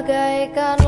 bagaikan